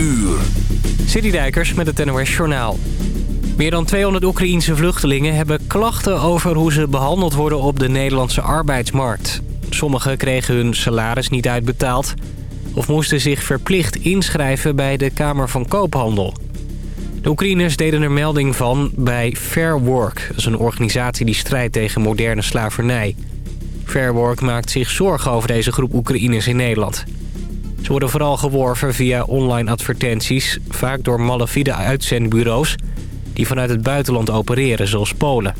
uur. Citydijkers met het NOS Journaal. Meer dan 200 Oekraïense vluchtelingen hebben klachten over hoe ze behandeld worden op de Nederlandse arbeidsmarkt. Sommigen kregen hun salaris niet uitbetaald of moesten zich verplicht inschrijven bij de Kamer van Koophandel. De Oekraïners deden er melding van bij Fair Work. Dat is een organisatie die strijdt tegen moderne slavernij. Fair Work maakt zich zorgen over deze groep Oekraïners in Nederland. Ze worden vooral geworven via online advertenties... vaak door malafide uitzendbureaus... die vanuit het buitenland opereren, zoals Polen.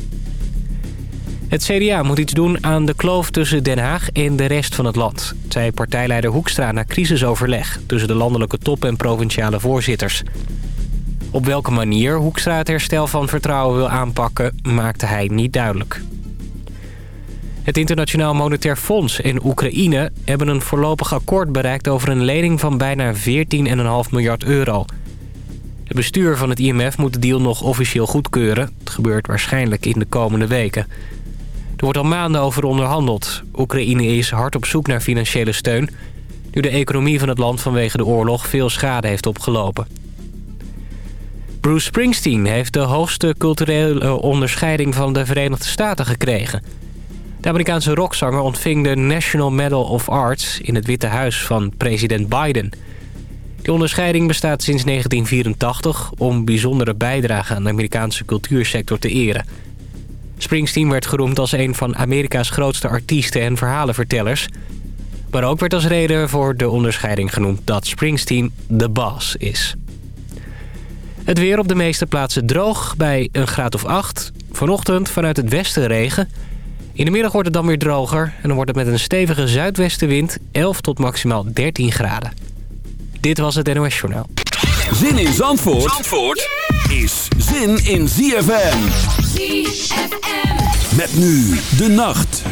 Het CDA moet iets doen aan de kloof tussen Den Haag en de rest van het land... zei partijleider Hoekstra na crisisoverleg... tussen de landelijke top en provinciale voorzitters. Op welke manier Hoekstra het herstel van vertrouwen wil aanpakken... maakte hij niet duidelijk. Het Internationaal Monetair Fonds en Oekraïne hebben een voorlopig akkoord bereikt over een lening van bijna 14,5 miljard euro. Het bestuur van het IMF moet de deal nog officieel goedkeuren. Het gebeurt waarschijnlijk in de komende weken. Er wordt al maanden over onderhandeld. Oekraïne is hard op zoek naar financiële steun... nu de economie van het land vanwege de oorlog veel schade heeft opgelopen. Bruce Springsteen heeft de hoogste culturele onderscheiding van de Verenigde Staten gekregen... De Amerikaanse rockzanger ontving de National Medal of Arts in het Witte Huis van president Biden. Die onderscheiding bestaat sinds 1984 om bijzondere bijdrage aan de Amerikaanse cultuursector te eren. Springsteen werd geroemd als een van Amerika's grootste artiesten en verhalenvertellers. Maar ook werd als reden voor de onderscheiding genoemd dat Springsteen de boss is. Het weer op de meeste plaatsen droog bij een graad of 8. Vanochtend vanuit het westen regen... In de middag wordt het dan weer droger en dan wordt het met een stevige zuidwestenwind 11 tot maximaal 13 graden. Dit was het NOS Journaal. Zin in Zandvoort, Zandvoort is zin in ZFM. ZFM. Met nu de nacht.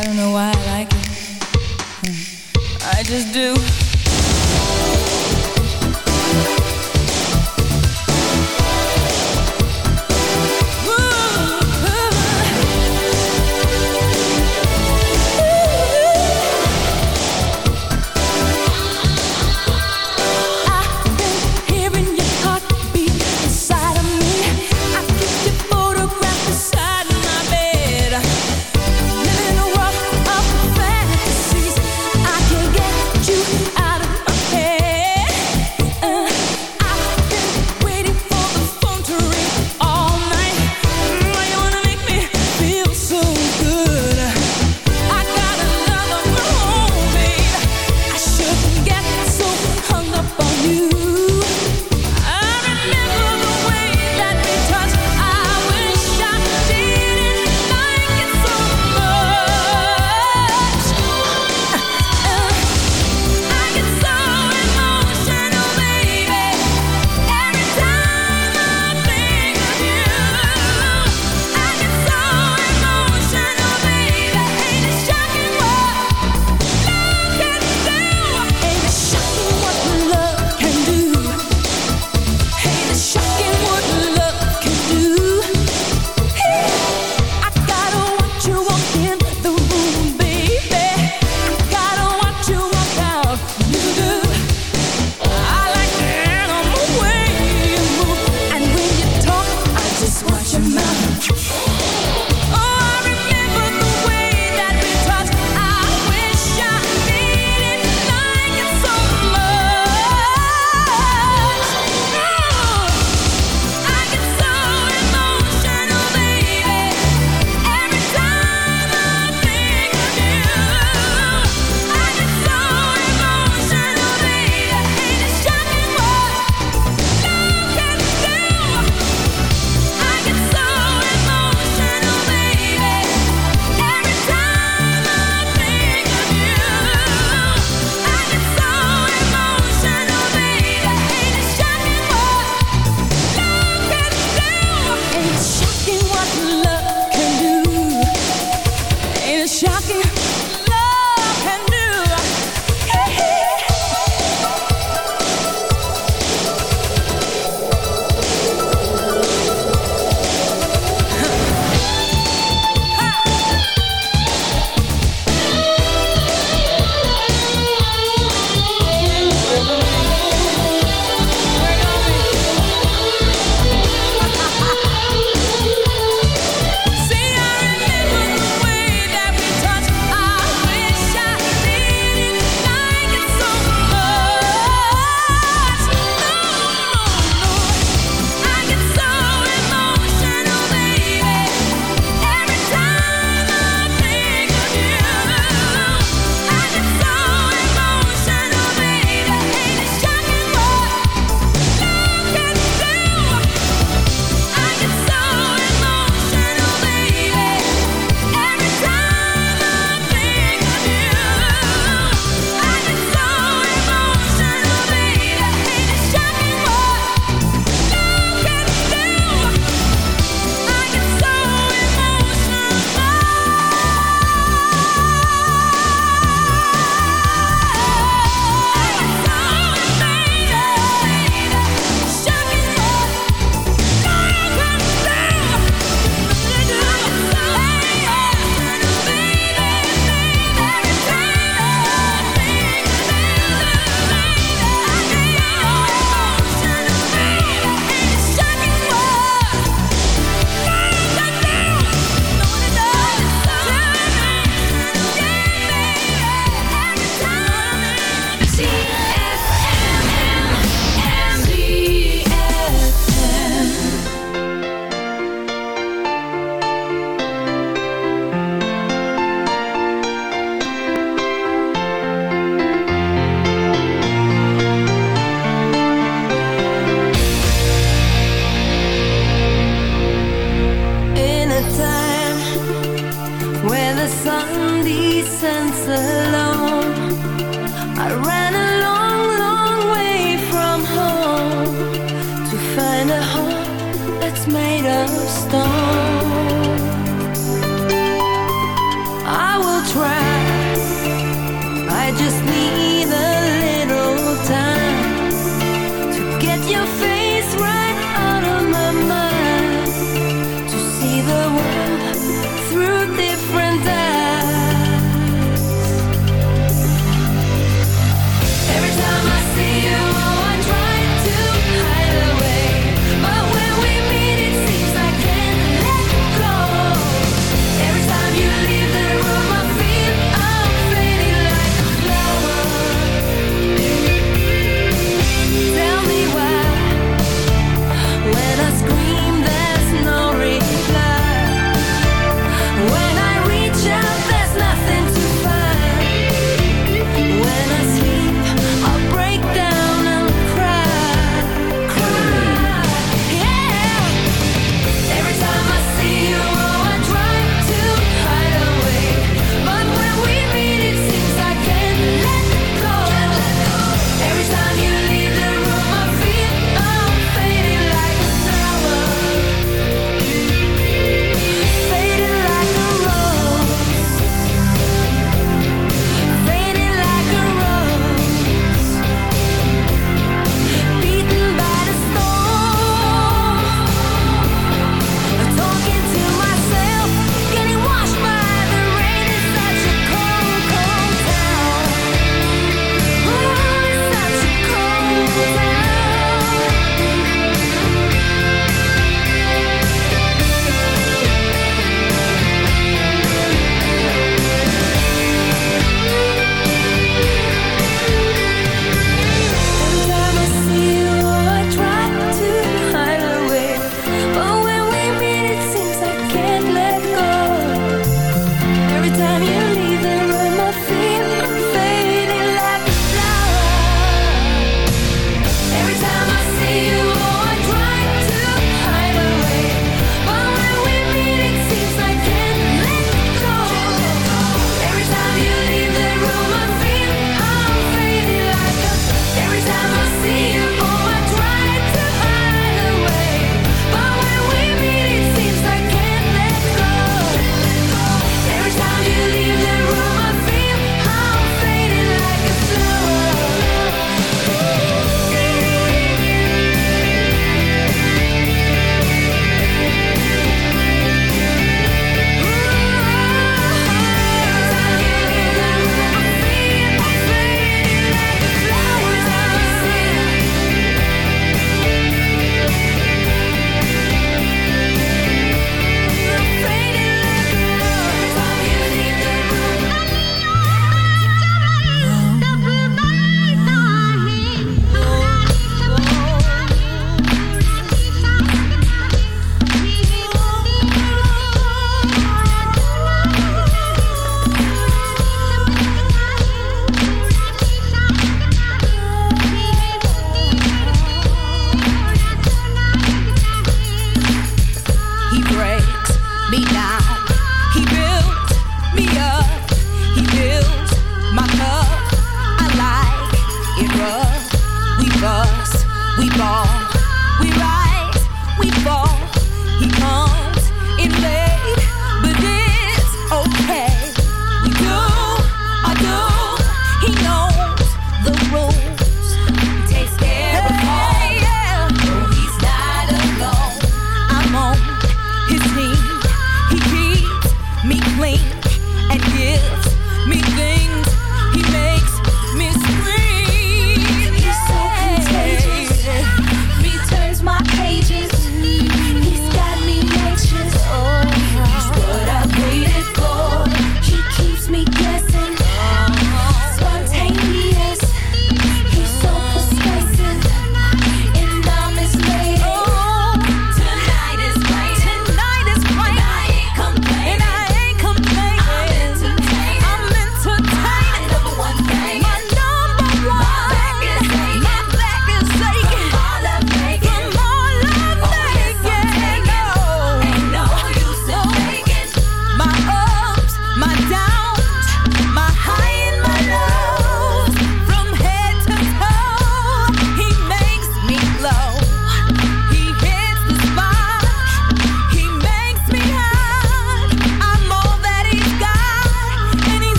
I don't know why I like it. I just do.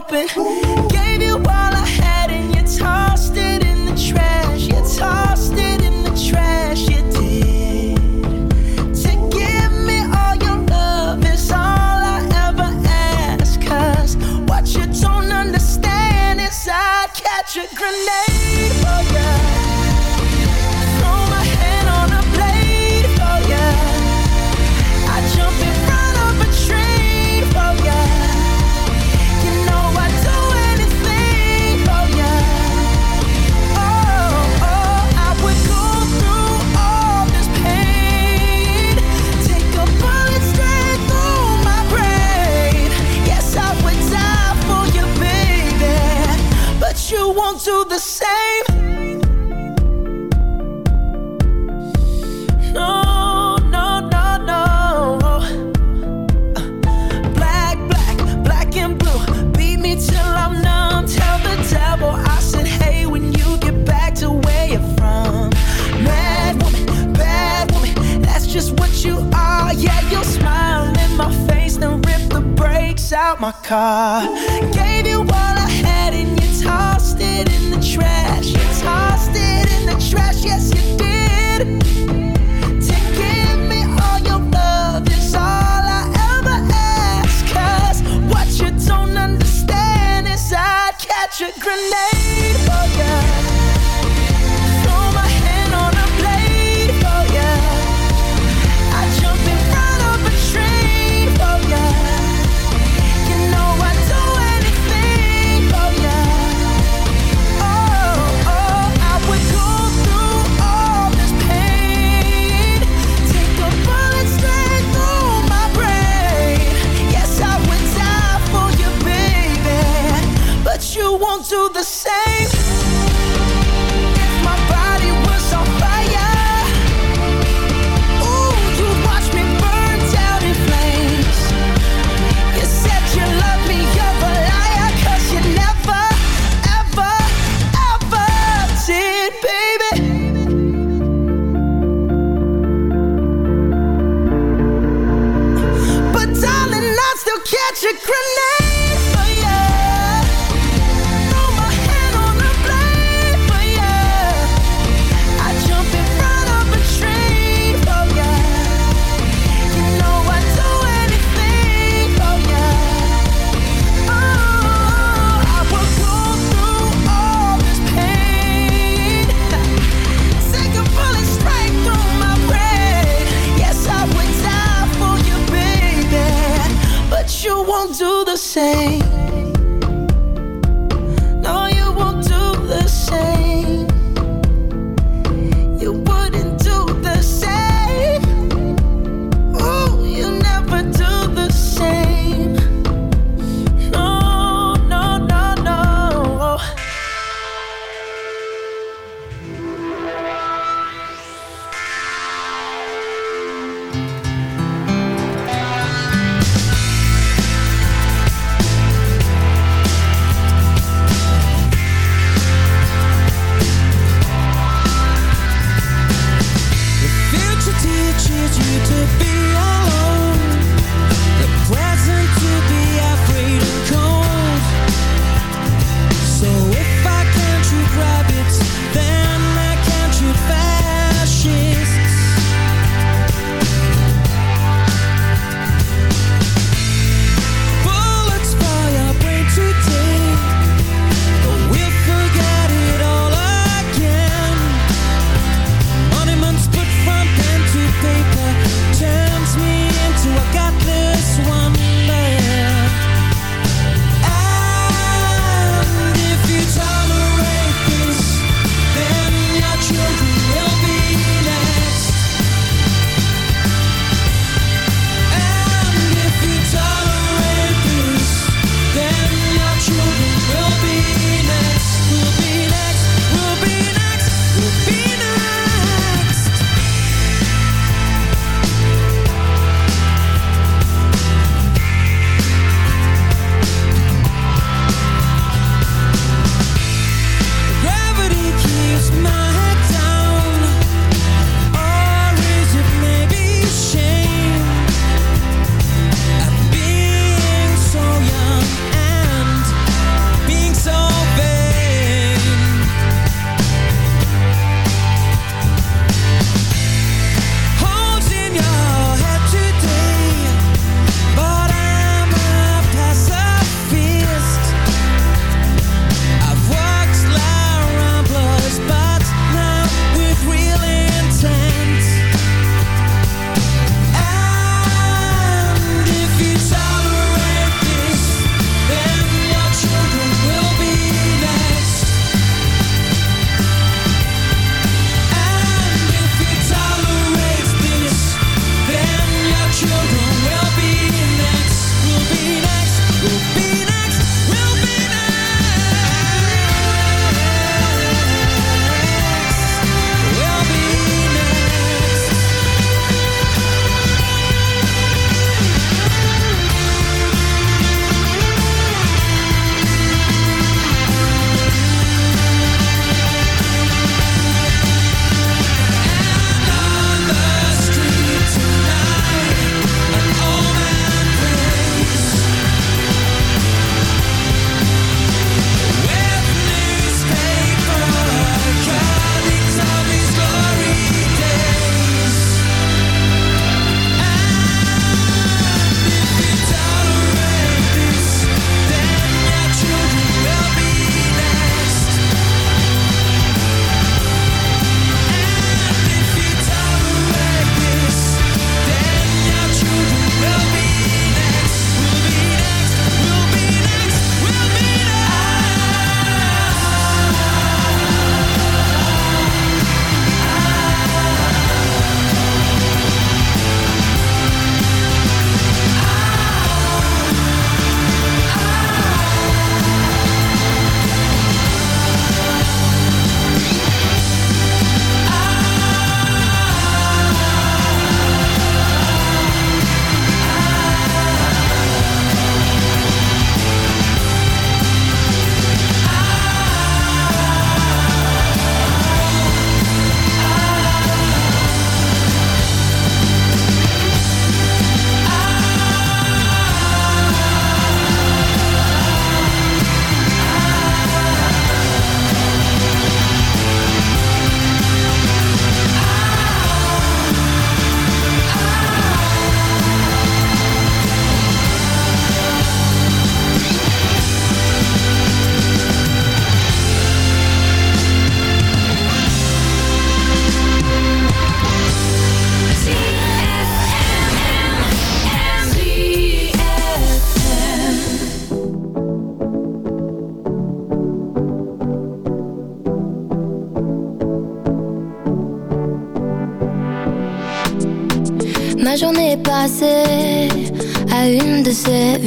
Open.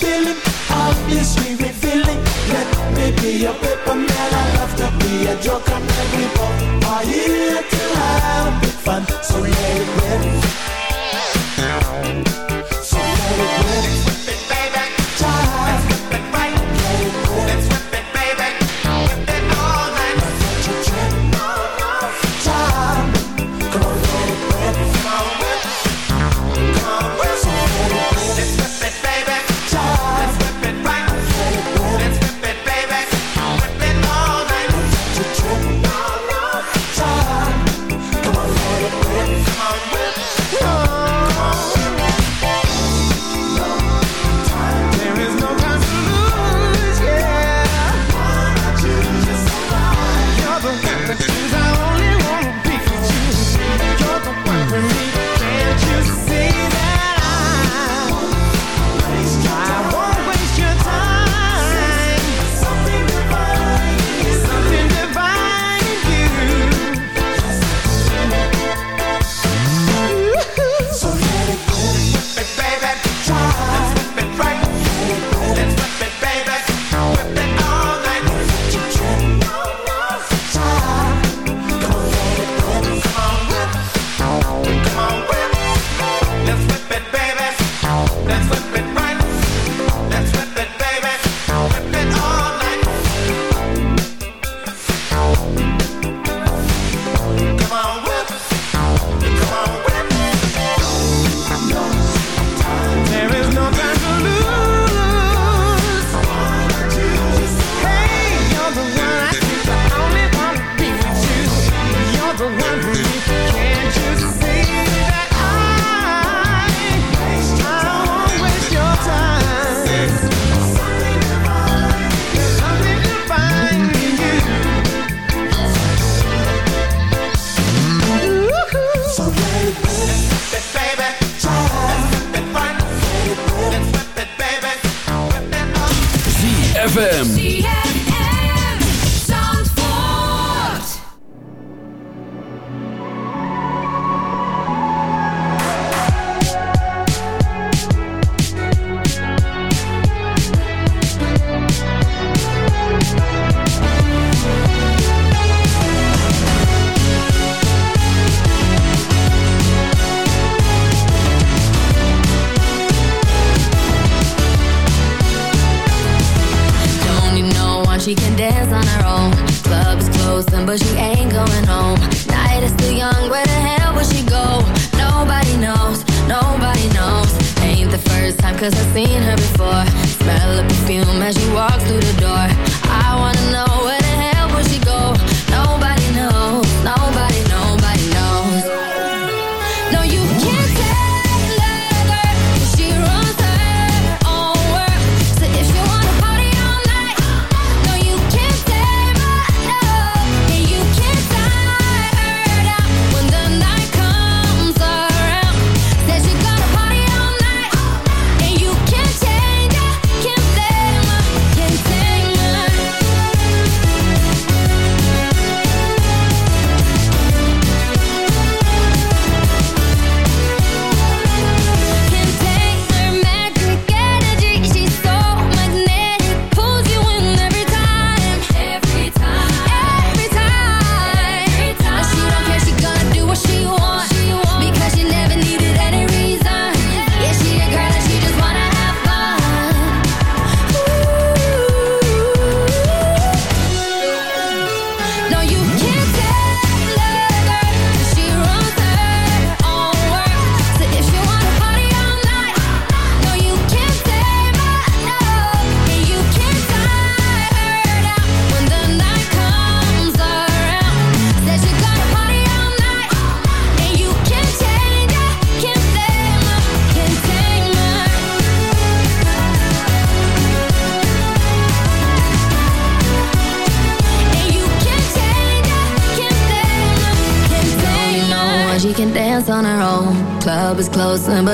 feeling, obviously revealing. Let me be your paper man. I love to be a joke on every ball. Are you here to have big fun? So let it rip.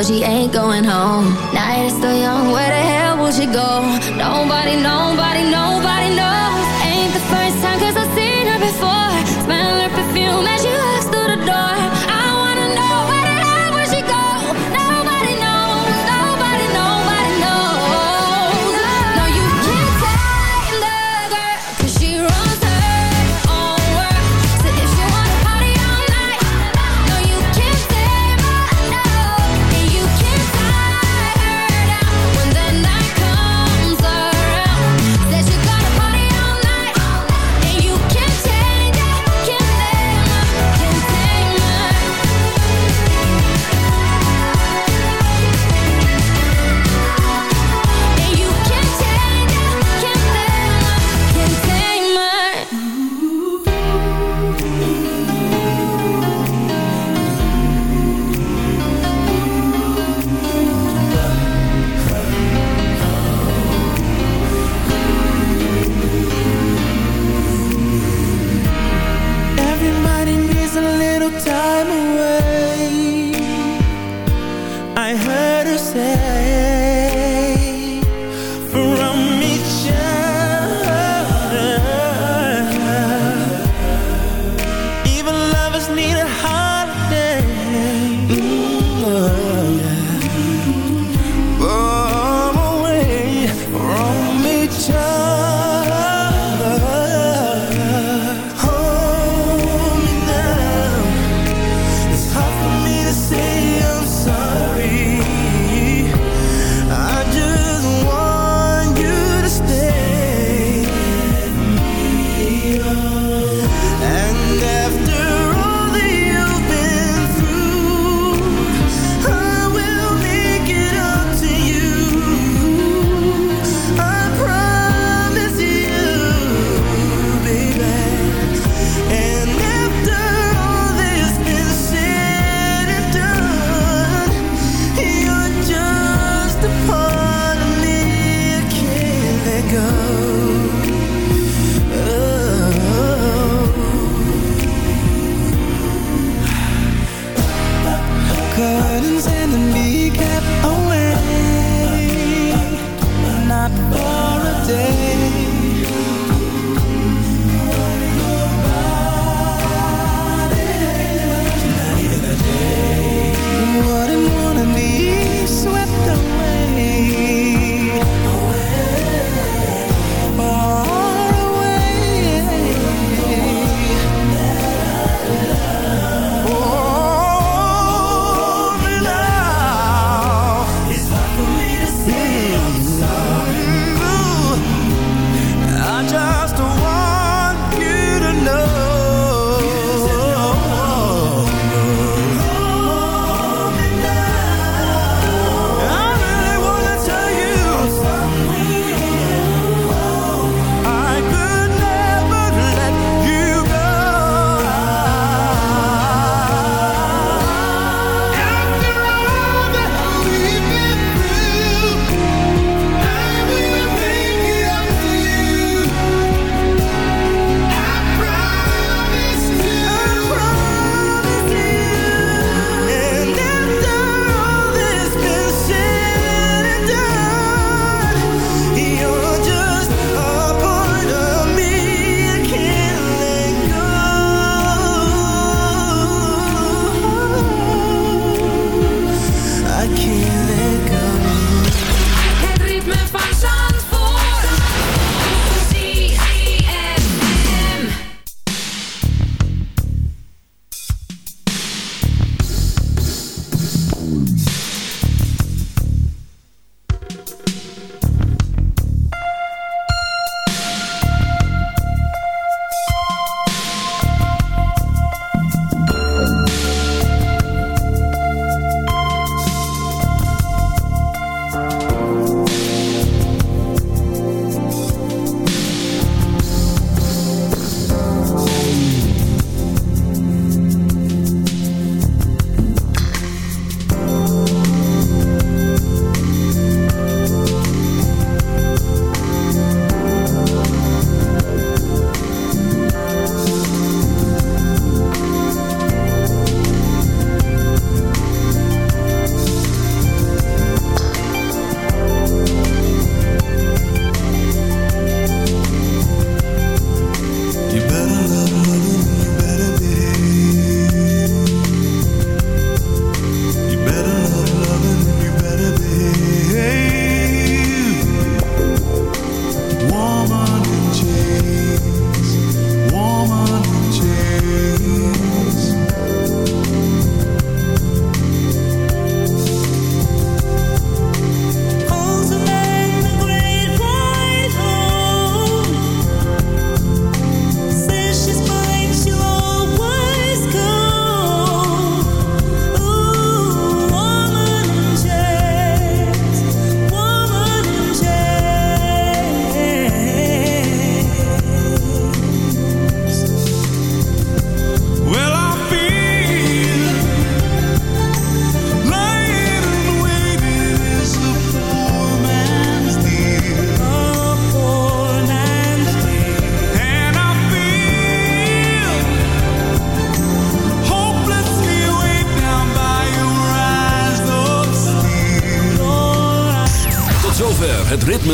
She ain't going